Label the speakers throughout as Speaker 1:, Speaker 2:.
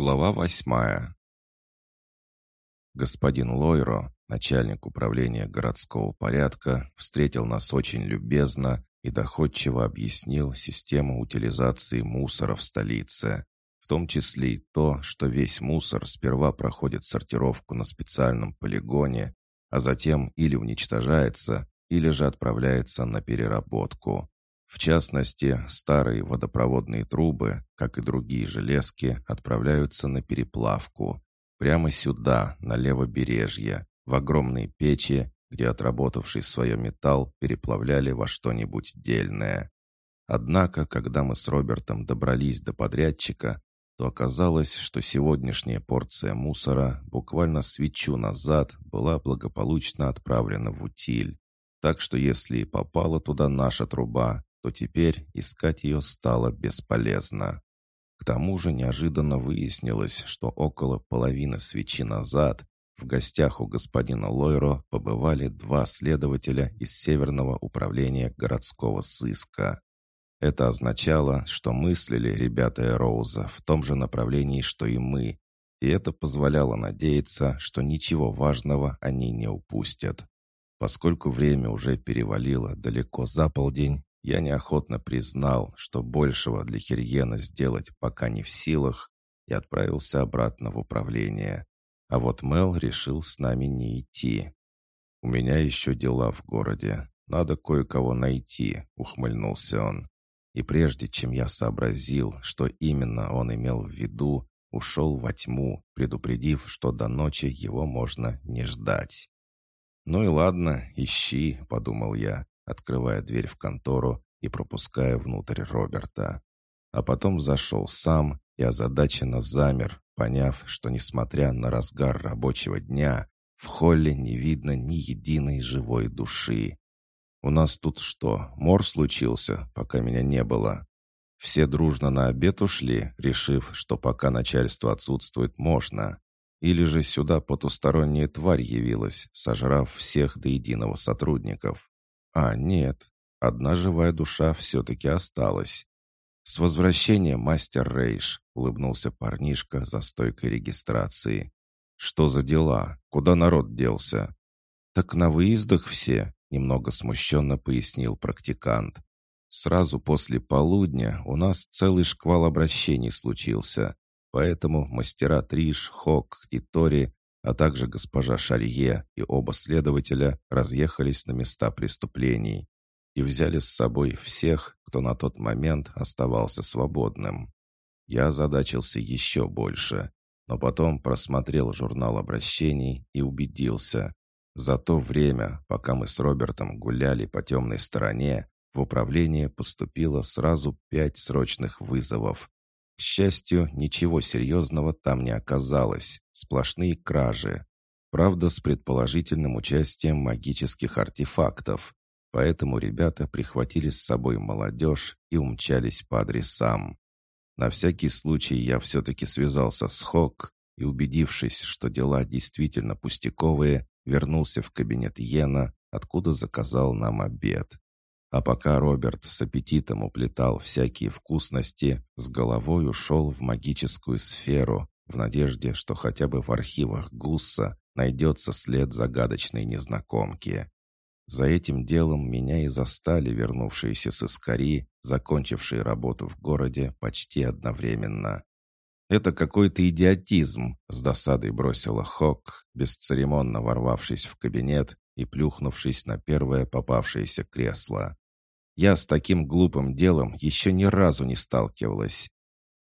Speaker 1: Глава восьмая. Господин Лойро, начальник управления городского порядка, встретил нас очень любезно и доходчиво объяснил систему утилизации мусора в столице, в том числе и то, что весь мусор сперва проходит сортировку на специальном полигоне, а затем или уничтожается, или же отправляется на переработку. В частности, старые водопроводные трубы, как и другие железки, отправляются на переплавку. Прямо сюда, на левобережье, в огромные печи, где отработавший свое металл переплавляли во что-нибудь дельное. Однако, когда мы с Робертом добрались до подрядчика, то оказалось, что сегодняшняя порция мусора буквально свечу назад была благополучно отправлена в утиль. Так что если и попала туда наша труба, то теперь искать ее стало бесполезно. К тому же неожиданно выяснилось, что около половины свечи назад в гостях у господина Лойро побывали два следователя из Северного управления городского сыска. Это означало, что мыслили ребята Эроуза в том же направлении, что и мы, и это позволяло надеяться, что ничего важного они не упустят. Поскольку время уже перевалило далеко за полдень, я неохотно признал, что большего для Хирьена сделать пока не в силах, и отправился обратно в управление. А вот Мел решил с нами не идти. «У меня еще дела в городе. Надо кое-кого найти», — ухмыльнулся он. И прежде чем я сообразил, что именно он имел в виду, ушел во тьму, предупредив, что до ночи его можно не ждать. «Ну и ладно, ищи», — подумал я, открывая дверь в контору и пропуская внутрь Роберта. А потом зашел сам и озадаченно замер, поняв, что, несмотря на разгар рабочего дня, в холле не видно ни единой живой души. «У нас тут что, мор случился, пока меня не было?» Все дружно на обед ушли, решив, что пока начальство отсутствует, можно. Или же сюда потусторонняя тварь явилась, сожрав всех до единого сотрудников. А, нет, одна живая душа все-таки осталась. «С возвращением, мастер Рейш!» — улыбнулся парнишка за стойкой регистрации. «Что за дела? Куда народ делся?» «Так на выездах все», — немного смущенно пояснил практикант. «Сразу после полудня у нас целый шквал обращений случился, поэтому мастера Триш, Хок и Тори а также госпожа Шарье и оба следователя разъехались на места преступлений и взяли с собой всех, кто на тот момент оставался свободным. Я озадачился еще больше, но потом просмотрел журнал обращений и убедился. За то время, пока мы с Робертом гуляли по темной стороне, в управление поступило сразу пять срочных вызовов, к счастью, ничего серьезного там не оказалось, сплошные кражи. Правда, с предположительным участием магических артефактов. Поэтому ребята прихватили с собой молодежь и умчались по адресам. На всякий случай я все-таки связался с Хок и, убедившись, что дела действительно пустяковые, вернулся в кабинет Йена, откуда заказал нам обед. А пока Роберт с аппетитом уплетал всякие вкусности, с головой ушел в магическую сферу, в надежде, что хотя бы в архивах Гусса найдется след загадочной незнакомки. За этим делом меня и застали вернувшиеся с Искари, закончившие работу в городе почти одновременно. «Это какой-то идиотизм», — с досадой бросила Хок, бесцеремонно ворвавшись в кабинет и плюхнувшись на первое попавшееся кресло. Я с таким глупым делом еще ни разу не сталкивалась.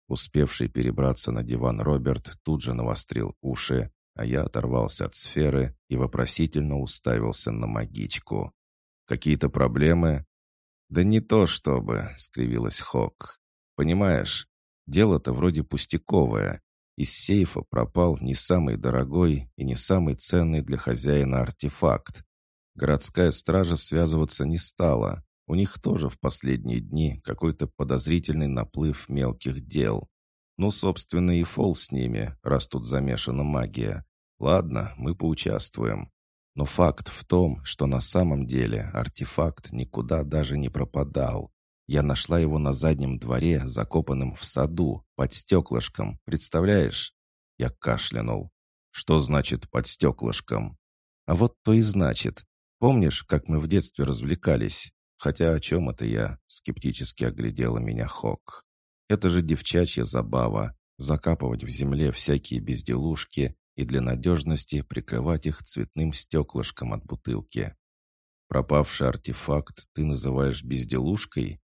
Speaker 1: Успевший перебраться на диван Роберт тут же навострил уши, а я оторвался от сферы и вопросительно уставился на магичку. «Какие-то проблемы?» «Да не то чтобы», — скривилась Хок. «Понимаешь, дело-то вроде пустяковое. Из сейфа пропал не самый дорогой и не самый ценный для хозяина артефакт. Городская стража связываться не стала, у них тоже в последние дни какой-то подозрительный наплыв мелких дел. Ну, собственно, и фол с ними, раз тут замешана магия. Ладно, мы поучаствуем. Но факт в том, что на самом деле артефакт никуда даже не пропадал. Я нашла его на заднем дворе, закопанным в саду, под стеклышком, представляешь?» Я кашлянул. «Что значит «под стеклышком»?» «А вот то и значит. Помнишь, как мы в детстве развлекались? Хотя о чем это я?» Скептически оглядела меня Хок. «Это же девчачья забава. Закапывать в земле всякие безделушки и для надежности прикрывать их цветным стеклышком от бутылки. Пропавший артефакт ты называешь безделушкой?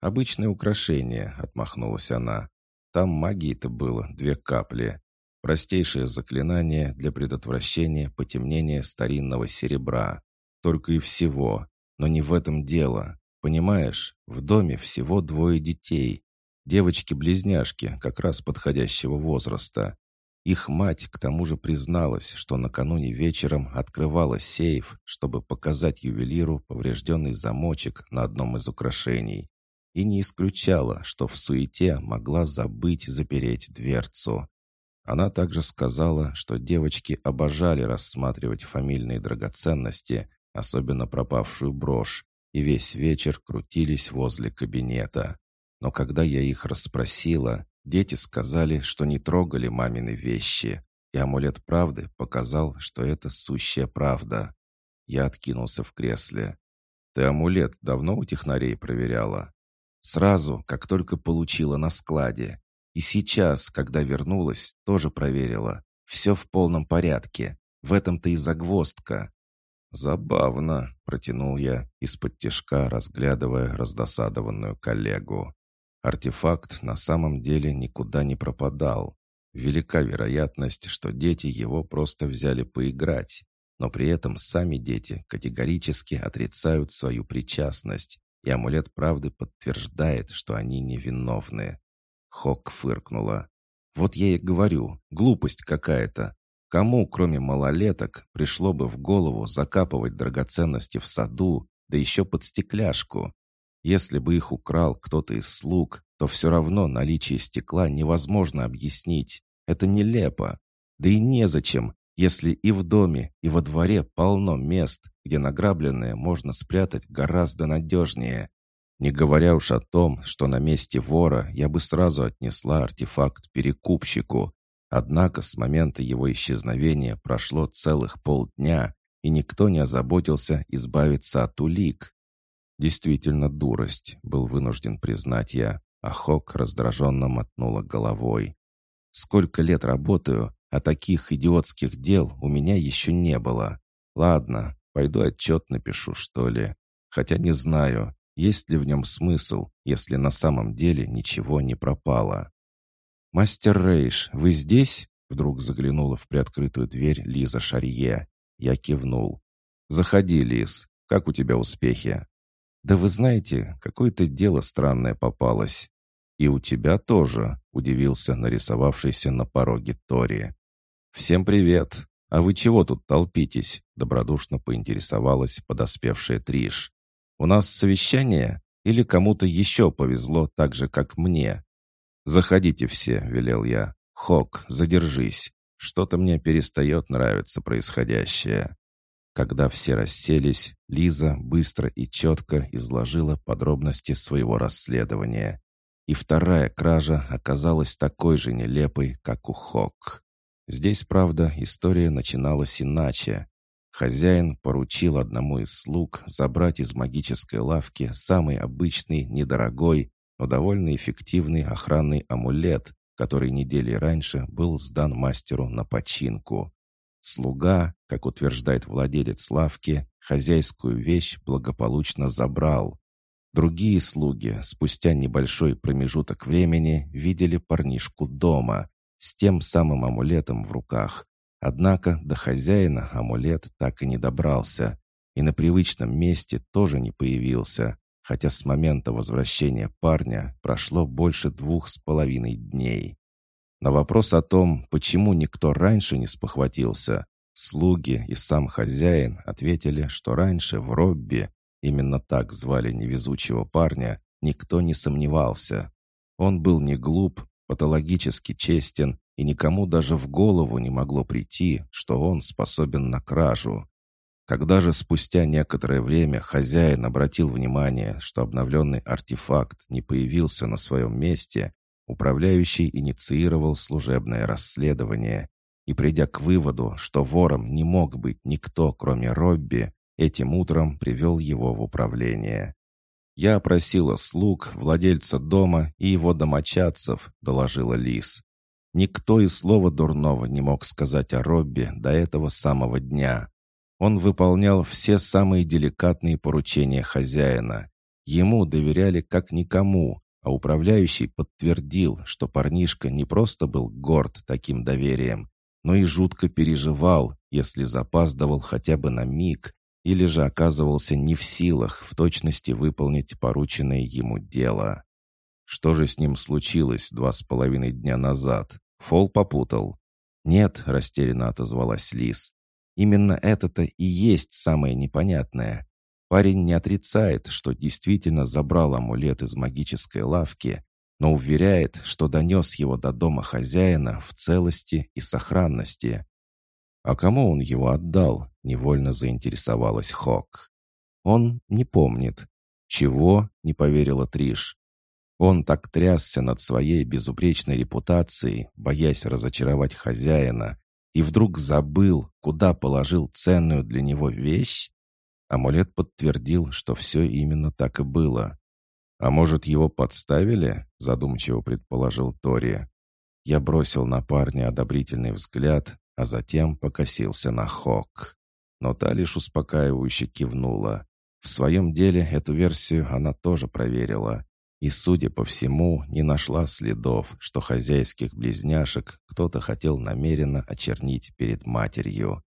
Speaker 1: Обычное украшение, отмахнулась она. Там магии-то было две капли. Простейшее заклинание для предотвращения потемнения старинного серебра. Только и всего. Но не в этом дело. Понимаешь, в доме всего двое детей. Девочки-близняшки, как раз подходящего возраста. Их мать к тому же призналась, что накануне вечером открывала сейф, чтобы показать ювелиру поврежденный замочек на одном из украшений. И не исключала, что в суете могла забыть запереть дверцу. Она также сказала, что девочки обожали рассматривать фамильные драгоценности, особенно пропавшую брошь, и весь вечер крутились возле кабинета. Но когда я их расспросила, Дети сказали, что не трогали мамины вещи, и амулет правды показал, что это сущая правда. Я откинулся в кресле. «Ты амулет давно у технарей проверяла?» «Сразу, как только получила на складе. И сейчас, когда вернулась, тоже проверила. Все в полном порядке. В этом-то и загвоздка». «Забавно», — протянул я, из-под тяжка разглядывая раздосадованную коллегу. Артефакт на самом деле никуда не пропадал. Велика вероятность, что дети его просто взяли поиграть, но при этом сами дети категорически отрицают свою причастность, и амулет правды подтверждает, что они невиновны. Хок фыркнула. «Вот я и говорю, глупость какая-то. Кому, кроме малолеток, пришло бы в голову закапывать драгоценности в саду, да еще под стекляшку? Если бы их украл кто-то из слуг, то все равно наличие стекла невозможно объяснить. Это нелепо. Да и незачем, если и в доме, и во дворе полно мест, где награбленное можно спрятать гораздо надежнее. Не говоря уж о том, что на месте вора я бы сразу отнесла артефакт перекупщику. Однако с момента его исчезновения прошло целых полдня, и никто не озаботился избавиться от улик. Действительно дурость, был вынужден признать я, а Хок раздраженно мотнула головой. «Сколько лет работаю, а таких идиотских дел у меня еще не было. Ладно, пойду отчет напишу, что ли. Хотя не знаю, есть ли в нем смысл, если на самом деле ничего не пропало». «Мастер Рейш, вы здесь?» Вдруг заглянула в приоткрытую дверь Лиза Шарье. Я кивнул. «Заходи, Лиз. Как у тебя успехи?» «Да вы знаете, какое-то дело странное попалось». «И у тебя тоже», — удивился нарисовавшийся на пороге Тори. «Всем привет! А вы чего тут толпитесь?» — добродушно поинтересовалась подоспевшая Триш. «У нас совещание? Или кому-то еще повезло так же, как мне?» «Заходите все», — велел я. «Хок, задержись. Что-то мне перестает нравиться происходящее». Когда все расселись, Лиза быстро и четко изложила подробности своего расследования. И вторая кража оказалась такой же нелепой, как у Хок. Здесь, правда, история начиналась иначе. Хозяин поручил одному из слуг забрать из магической лавки самый обычный, недорогой, но довольно эффективный охранный амулет, который недели раньше был сдан мастеру на починку. Слуга, как утверждает владелец лавки, хозяйскую вещь благополучно забрал. Другие слуги спустя небольшой промежуток времени видели парнишку дома с тем самым амулетом в руках. Однако до хозяина амулет так и не добрался, и на привычном месте тоже не появился, хотя с момента возвращения парня прошло больше двух с половиной дней. На вопрос о том, почему никто раньше не спохватился, слуги и сам хозяин ответили, что раньше в Робби, именно так звали невезучего парня, никто не сомневался. Он был не глуп, патологически честен, и никому даже в голову не могло прийти, что он способен на кражу. Когда же спустя некоторое время хозяин обратил внимание, что обновленный артефакт не появился на своем месте, управляющий инициировал служебное расследование и, придя к выводу, что вором не мог быть никто, кроме Робби, этим утром привел его в управление. «Я опросила слуг, владельца дома и его домочадцев», — доложила Лис. Никто и слова дурного не мог сказать о Робби до этого самого дня. Он выполнял все самые деликатные поручения хозяина. Ему доверяли как никому, а управляющий подтвердил, что парнишка не просто был горд таким доверием, но и жутко переживал, если запаздывал хотя бы на миг или же оказывался не в силах в точности выполнить порученное ему дело. Что же с ним случилось два с половиной дня назад? Фол попутал. «Нет», — растерянно отозвалась Лис. «Именно это-то и есть самое непонятное. Парень не отрицает, что действительно забрал амулет из магической лавки, но уверяет, что донес его до дома хозяина в целости и сохранности. «А кому он его отдал?» — невольно заинтересовалась Хок. «Он не помнит». «Чего?» — не поверила Триш. Он так трясся над своей безупречной репутацией, боясь разочаровать хозяина, и вдруг забыл, куда положил ценную для него вещь? Амулет подтвердил, что все именно так и было. «А может, его подставили?» — задумчиво предположил Тори. Я бросил на парня одобрительный взгляд, а затем покосился на Хок. Но та лишь успокаивающе кивнула. В своем деле эту версию она тоже проверила. И, судя по всему, не нашла следов, что хозяйских близняшек кто-то хотел намеренно очернить перед матерью.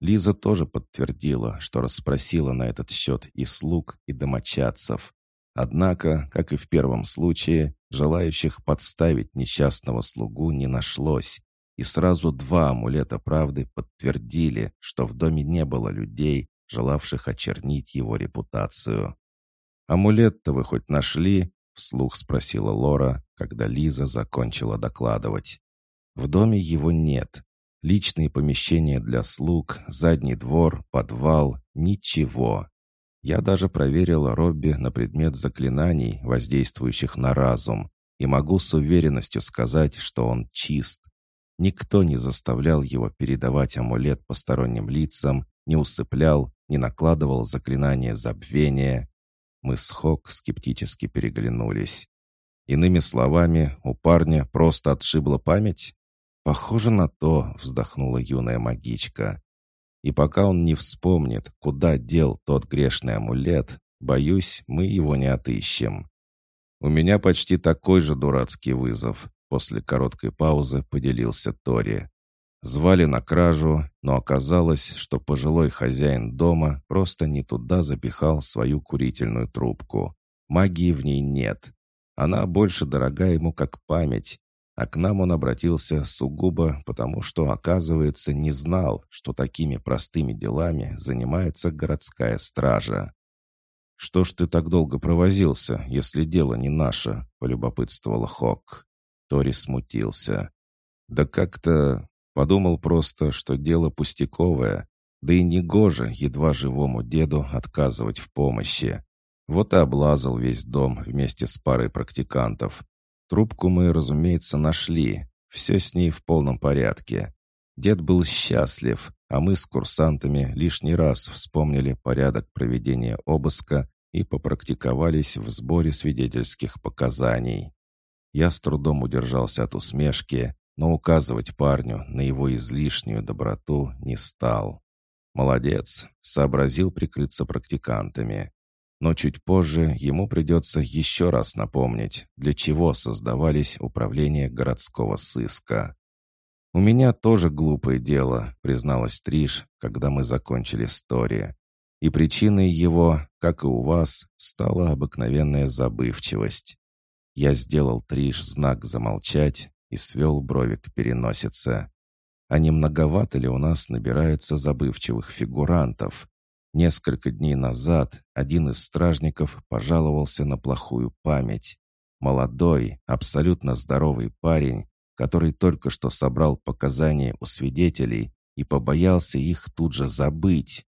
Speaker 1: Лиза тоже подтвердила, что расспросила на этот счет и слуг, и домочадцев. Однако, как и в первом случае, желающих подставить несчастного слугу не нашлось, и сразу два амулета правды подтвердили, что в доме не было людей, желавших очернить его репутацию. «Амулет-то вы хоть нашли?» — вслух спросила Лора, когда Лиза закончила докладывать. «В доме его нет. Личные помещения для слуг, задний двор, подвал — ничего. Я даже проверила Робби на предмет заклинаний, воздействующих на разум, и могу с уверенностью сказать, что он чист. Никто не заставлял его передавать амулет посторонним лицам, не усыплял, не накладывал заклинание забвения. Мы с Хок скептически переглянулись. Иными словами, у парня просто отшибла память? Похоже на то, вздохнула юная магичка. И пока он не вспомнит, куда дел тот грешный амулет, боюсь, мы его не отыщем. У меня почти такой же дурацкий вызов. После короткой паузы поделился Тори. Звали на кражу, но оказалось, что пожилой хозяин дома просто не туда запихал свою курительную трубку. Магии в ней нет. Она больше дорога ему как память, а к нам он обратился сугубо потому, что, оказывается, не знал, что такими простыми делами занимается городская стража. «Что ж ты так долго провозился, если дело не наше?» — полюбопытствовала Хок. Тори смутился. «Да как-то...» Подумал просто, что дело пустяковое, да и негоже едва живому деду отказывать в помощи. Вот и облазал весь дом вместе с парой практикантов, Трубку мы, разумеется, нашли. Все с ней в полном порядке. Дед был счастлив, а мы с курсантами лишний раз вспомнили порядок проведения обыска и попрактиковались в сборе свидетельских показаний. Я с трудом удержался от усмешки, но указывать парню на его излишнюю доброту не стал. Молодец, сообразил прикрыться практикантами но чуть позже ему придется еще раз напомнить, для чего создавались управления городского сыска. «У меня тоже глупое дело», — призналась Триш, когда мы закончили историю. И причиной его, как и у вас, стала обыкновенная забывчивость. Я сделал Триш знак замолчать и свел брови к переносице. А не многовато ли у нас набирается забывчивых фигурантов? Несколько дней назад один из стражников пожаловался на плохую память. Молодой, абсолютно здоровый парень, который только что собрал показания у свидетелей и побоялся их тут же забыть.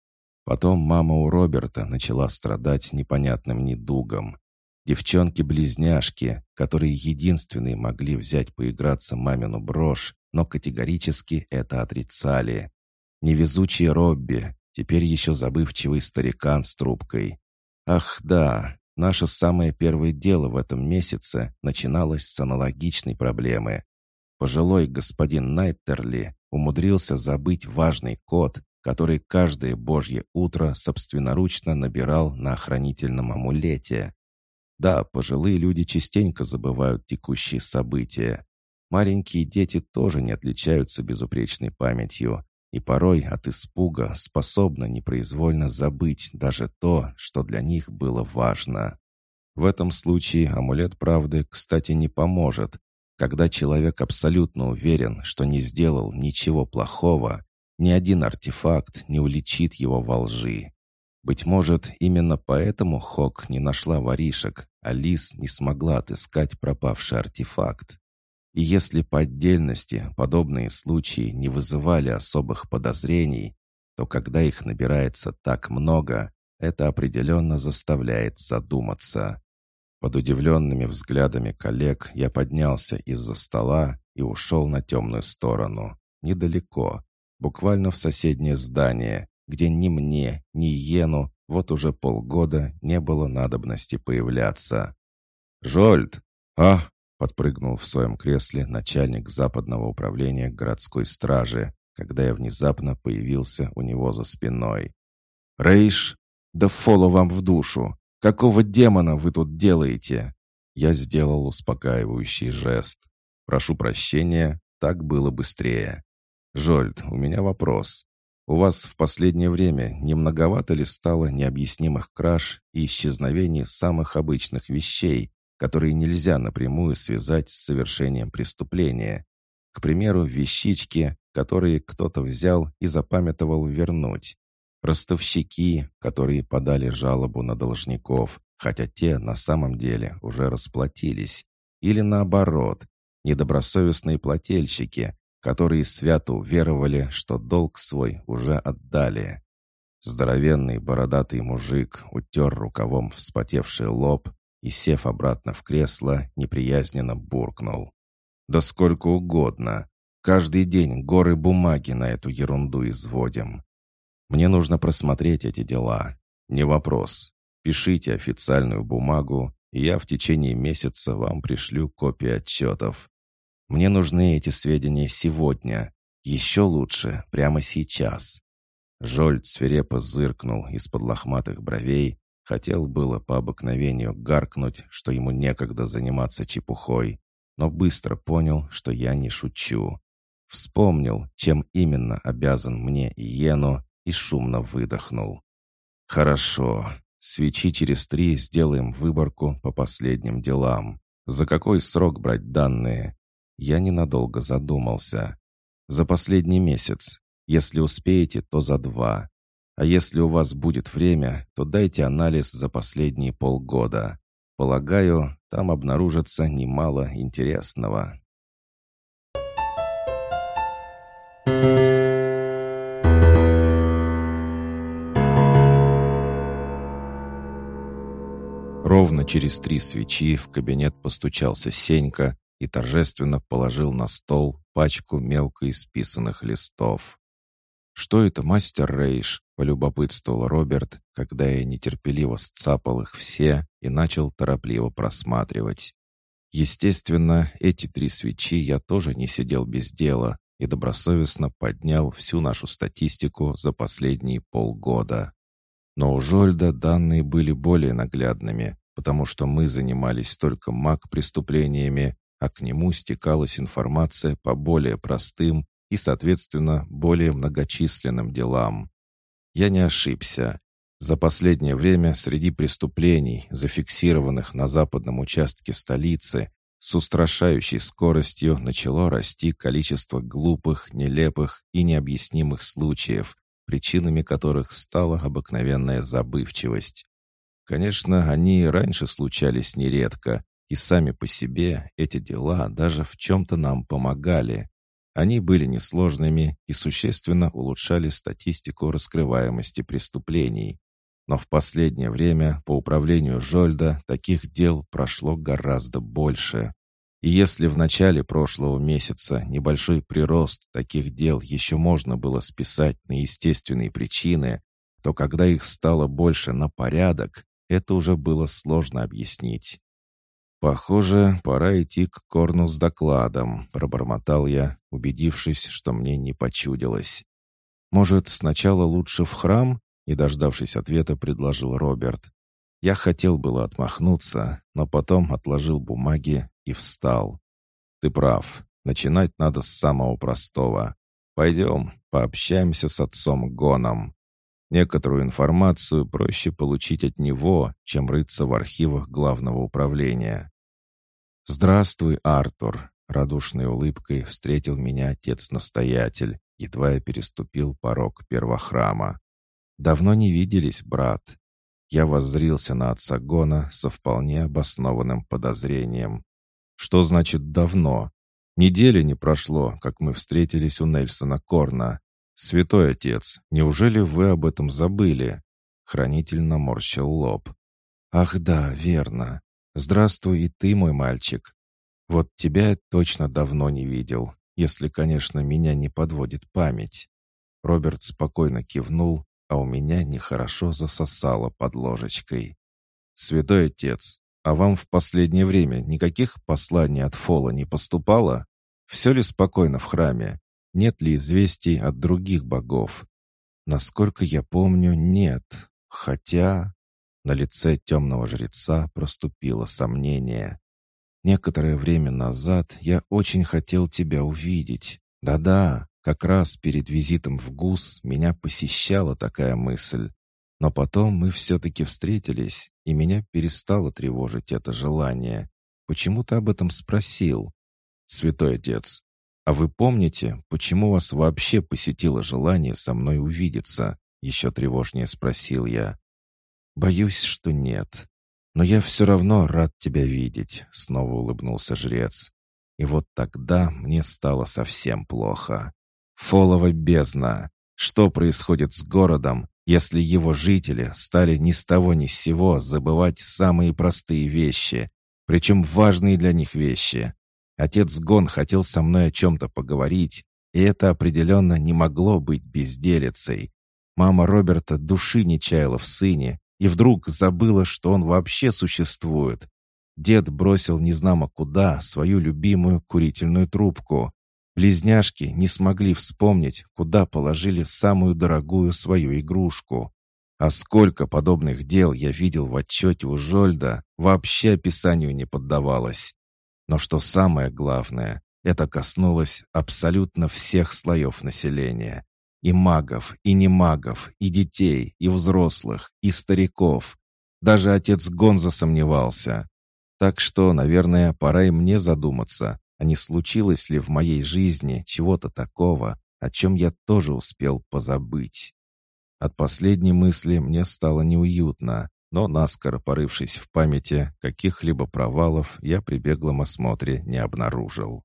Speaker 1: Потом мама у Роберта начала страдать непонятным недугом. Девчонки-близняшки, которые единственные могли взять поиграться мамину брошь, но категорически это отрицали. Невезучий Робби, теперь еще забывчивый старикан с трубкой. Ах да, наше самое первое дело в этом месяце начиналось с аналогичной проблемы. Пожилой господин Найттерли умудрился забыть важный код, который каждое божье утро собственноручно набирал на охранительном амулете. Да, пожилые люди частенько забывают текущие события. Маленькие дети тоже не отличаются безупречной памятью, и порой от испуга способны непроизвольно забыть даже то, что для них было важно. В этом случае амулет правды, кстати, не поможет. Когда человек абсолютно уверен, что не сделал ничего плохого, ни один артефакт не уличит его во лжи. Быть может, именно поэтому Хок не нашла воришек, а Лис не смогла отыскать пропавший артефакт. И если по отдельности подобные случаи не вызывали особых подозрений, то когда их набирается так много, это определенно заставляет задуматься. Под удивленными взглядами коллег я поднялся из-за стола и ушел на темную сторону. Недалеко, буквально в соседнее здание, где ни мне, ни Йену вот уже полгода не было надобности появляться. «Жольд! А!» — подпрыгнул в своем кресле начальник западного управления городской стражи, когда я внезапно появился у него за спиной. «Рейш! Да фоло вам в душу! Какого демона вы тут делаете?» Я сделал успокаивающий жест. «Прошу прощения, так было быстрее». «Жольд, у меня вопрос. У вас в последнее время не многовато ли стало необъяснимых краж и исчезновений самых обычных вещей, которые нельзя напрямую связать с совершением преступления? К примеру, вещички, которые кто-то взял и запамятовал вернуть. Ростовщики, которые подали жалобу на должников, хотя те на самом деле уже расплатились. Или наоборот, недобросовестные плательщики, которые свято уверовали, что долг свой уже отдали. Здоровенный бородатый мужик утер рукавом вспотевший лоб и, сев обратно в кресло, неприязненно буркнул. «Да сколько угодно. Каждый день горы бумаги на эту ерунду изводим. Мне нужно просмотреть эти дела. Не вопрос. Пишите официальную бумагу, и я в течение месяца вам пришлю копии отчетов. Мне нужны эти сведения сегодня. Еще лучше, прямо сейчас». Жольд свирепо зыркнул из-под лохматых бровей, хотел было по обыкновению гаркнуть, что ему некогда заниматься чепухой, но быстро понял, что я не шучу. Вспомнил, чем именно обязан мне и и шумно выдохнул. «Хорошо. Свечи через три сделаем выборку по последним делам. За какой срок брать данные? Я ненадолго задумался. За последний месяц. Если успеете, то за два. А если у вас будет время, то дайте анализ за последние полгода. Полагаю, там обнаружится немало интересного. Ровно через три свечи в кабинет постучался Сенька и торжественно положил на стол пачку мелко исписанных листов. «Что это, мастер Рейш?» — полюбопытствовал Роберт, когда я нетерпеливо сцапал их все и начал торопливо просматривать. Естественно, эти три свечи я тоже не сидел без дела и добросовестно поднял всю нашу статистику за последние полгода. Но у Жольда данные были более наглядными, потому что мы занимались только маг-преступлениями, а к нему стекалась информация по более простым и, соответственно, более многочисленным делам. Я не ошибся. За последнее время среди преступлений, зафиксированных на западном участке столицы, с устрашающей скоростью начало расти количество глупых, нелепых и необъяснимых случаев, причинами которых стала обыкновенная забывчивость. Конечно, они и раньше случались нередко, и сами по себе эти дела даже в чем-то нам помогали. Они были несложными и существенно улучшали статистику раскрываемости преступлений. Но в последнее время по управлению Жольда таких дел прошло гораздо больше. И если в начале прошлого месяца небольшой прирост таких дел еще можно было списать на естественные причины, то когда их стало больше на порядок, это уже было сложно объяснить. «Похоже, пора идти к Корну с докладом», — пробормотал я, убедившись, что мне не почудилось. «Может, сначала лучше в храм?» — и, дождавшись ответа, предложил Роберт. Я хотел было отмахнуться, но потом отложил бумаги и встал. «Ты прав. Начинать надо с самого простого. Пойдем, пообщаемся с отцом Гоном. Некоторую информацию проще получить от него, чем рыться в архивах главного управления». «Здравствуй, Артур!» — радушной улыбкой встретил меня отец-настоятель, едва я переступил порог первохрама. «Давно не виделись, брат». Я воззрился на отца Гона со вполне обоснованным подозрением. Что значит «давно»? Недели не прошло, как мы встретились у Нельсона Корна. Святой отец, неужели вы об этом забыли?» Хранитель наморщил лоб. «Ах да, верно. Здравствуй и ты, мой мальчик. Вот тебя точно давно не видел, если, конечно, меня не подводит память». Роберт спокойно кивнул, а у меня нехорошо засосало под ложечкой. «Святой отец, а вам в последнее время никаких посланий от Фола не поступало? Все ли спокойно в храме? Нет ли известий от других богов? Насколько я помню, нет. Хотя на лице темного жреца проступило сомнение. Некоторое время назад я очень хотел тебя увидеть. Да-да, как раз перед визитом в ГУС меня посещала такая мысль. Но потом мы все-таки встретились, и меня перестало тревожить это желание. Почему ты об этом спросил? Святой отец, а вы помните, почему вас вообще посетило желание со мной увидеться? Еще тревожнее спросил я. Боюсь, что нет. Но я все равно рад тебя видеть, снова улыбнулся жрец. И вот тогда мне стало совсем плохо. Фолова бездна. Что происходит с городом, если его жители стали ни с того ни с сего забывать самые простые вещи, причем важные для них вещи. Отец Гон хотел со мной о чем-то поговорить, и это определенно не могло быть безделицей. Мама Роберта души не чаяла в сыне и вдруг забыла, что он вообще существует. Дед бросил незнамо куда свою любимую курительную трубку. Близняшки не смогли вспомнить, куда положили самую дорогую свою игрушку. А сколько подобных дел я видел в отчете у Жольда, вообще описанию не поддавалось. Но что самое главное, это коснулось абсолютно всех слоев населения. И магов, и не магов, и детей, и взрослых, и стариков. Даже отец Гонза сомневался. Так что, наверное, пора и мне задуматься, а не случилось ли в моей жизни чего-то такого, о чем я тоже успел позабыть. От последней мысли мне стало неуютно, но, наскоро порывшись в памяти, каких-либо провалов я при беглом осмотре не обнаружил.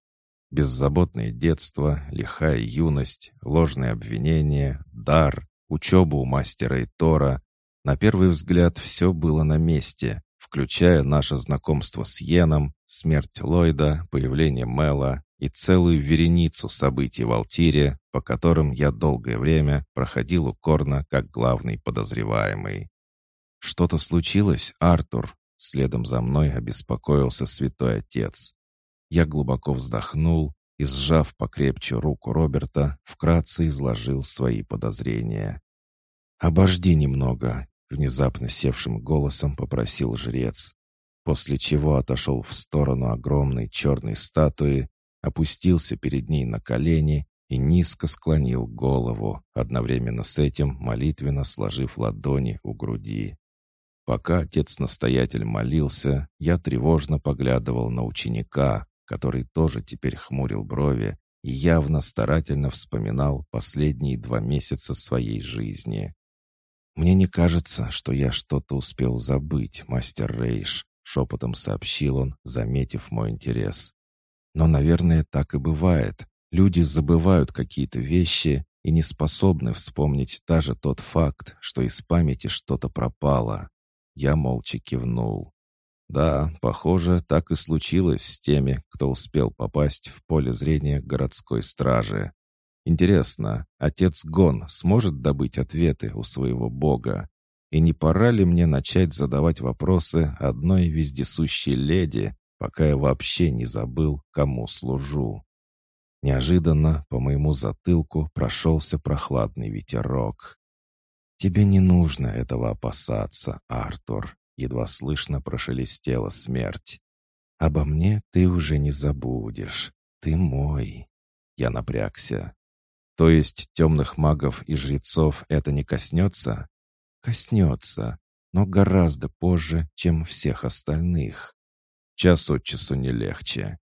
Speaker 1: Беззаботное детство, лихая юность, ложные обвинения, дар, учеба у мастера и Тора. На первый взгляд все было на месте, включая наше знакомство с Йеном, смерть Ллойда, появление Мэла и целую вереницу событий в Алтире, по которым я долгое время проходил у Корна как главный подозреваемый. «Что-то случилось, Артур?» Следом за мной обеспокоился святой отец. Я глубоко вздохнул и, сжав покрепче руку Роберта, вкратце изложил свои подозрения. «Обожди немного», Внезапно севшим голосом попросил жрец, после чего отошел в сторону огромной черной статуи, опустился перед ней на колени и низко склонил голову, одновременно с этим молитвенно сложив ладони у груди. Пока отец-настоятель молился, я тревожно поглядывал на ученика, который тоже теперь хмурил брови и явно старательно вспоминал последние два месяца своей жизни. «Мне не кажется, что я что-то успел забыть, мастер Рейш», — шепотом сообщил он, заметив мой интерес. «Но, наверное, так и бывает. Люди забывают какие-то вещи и не способны вспомнить даже тот факт, что из памяти что-то пропало. Я молча кивнул. Да, похоже, так и случилось с теми, кто успел попасть в поле зрения городской стражи. Интересно, отец Гон сможет добыть ответы у своего бога? И не пора ли мне начать задавать вопросы одной вездесущей леди, пока я вообще не забыл, кому служу? Неожиданно по моему затылку прошелся прохладный ветерок. «Тебе не нужно этого опасаться, Артур», — едва слышно прошелестела смерть. «Обо мне ты уже не забудешь. Ты мой». Я напрягся. «То есть темных магов и жрецов это не коснется?» «Коснется, но гораздо позже, чем всех остальных. Час от часу не легче.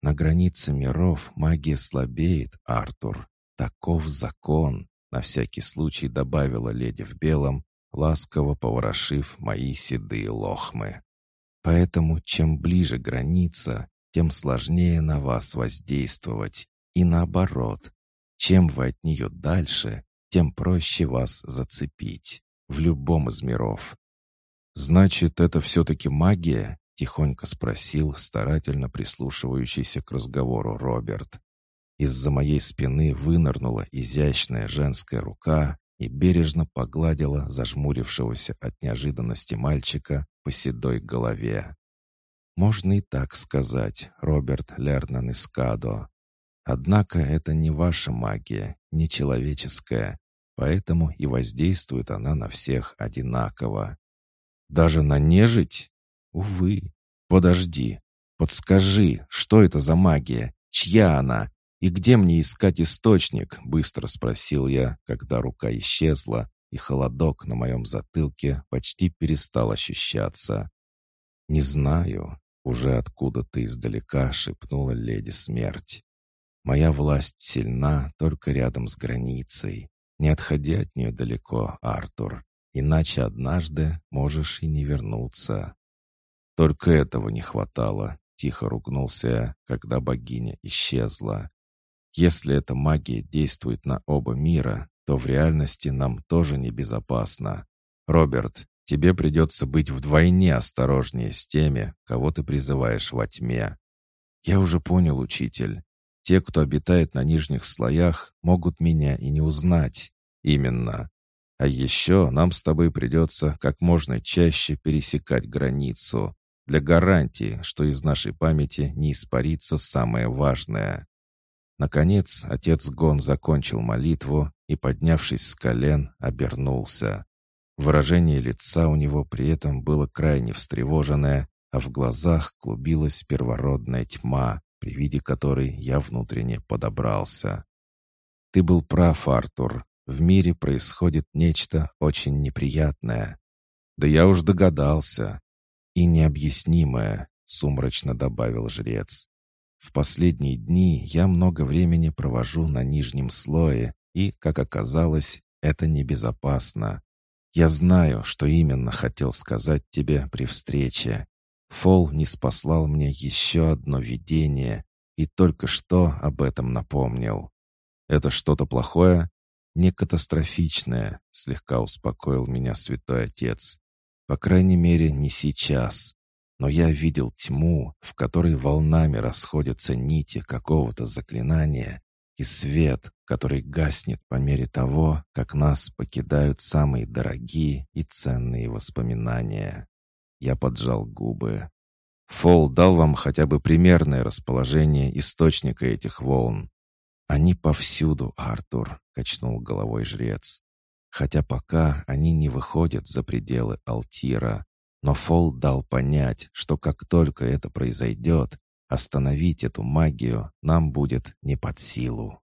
Speaker 1: На границе миров магия слабеет, Артур. Таков закон, на всякий случай добавила леди в белом, ласково поворошив мои седые лохмы. Поэтому чем ближе граница, тем сложнее на вас воздействовать. И наоборот, чем вы от нее дальше, тем проще вас зацепить. В любом из миров. «Значит, это все-таки магия?» — тихонько спросил старательно прислушивающийся к разговору Роберт. Из-за моей спины вынырнула изящная женская рука и бережно погладила зажмурившегося от неожиданности мальчика по седой голове. Можно и так сказать, Роберт Лернан Искадо. Однако это не ваша магия, не человеческая, поэтому и воздействует она на всех одинаково. Даже на нежить? Увы. Подожди. Подскажи, что это за магия? Чья она? «И где мне искать источник?» — быстро спросил я, когда рука исчезла, и холодок на моем затылке почти перестал ощущаться. «Не знаю», — уже откуда-то издалека шепнула леди смерть. «Моя власть сильна только рядом с границей. Не отходи от нее далеко, Артур, иначе однажды можешь и не вернуться». «Только этого не хватало», — тихо ругнулся, когда богиня исчезла. Если эта магия действует на оба мира, то в реальности нам тоже небезопасно. Роберт, тебе придется быть вдвойне осторожнее с теми, кого ты призываешь во тьме. Я уже понял, учитель. Те, кто обитает на нижних слоях, могут меня и не узнать. Именно. А еще нам с тобой придется как можно чаще пересекать границу, для гарантии, что из нашей памяти не испарится самое важное. Наконец, отец Гон закончил молитву и, поднявшись с колен, обернулся. Выражение лица у него при этом было крайне встревоженное, а в глазах клубилась первородная тьма, при виде которой я внутренне подобрался. «Ты был прав, Артур. В мире происходит нечто очень неприятное. Да я уж догадался. И необъяснимое», — сумрачно добавил жрец. В последние дни я много времени провожу на нижнем слое, и, как оказалось, это небезопасно. Я знаю, что именно хотел сказать тебе при встрече. Фол не спаслал мне еще одно видение, и только что об этом напомнил. Это что-то плохое? Не катастрофичное, слегка успокоил меня святой отец. По крайней мере, не сейчас но я видел тьму, в которой волнами расходятся нити какого-то заклинания, и свет, который гаснет по мере того, как нас покидают самые дорогие и ценные воспоминания. Я поджал губы. Фол дал вам хотя бы примерное расположение источника этих волн. «Они повсюду, Артур», — качнул головой жрец. «Хотя пока они не выходят за пределы Алтира, но Фол дал понять, что как только это произойдет, остановить эту магию нам будет не под силу.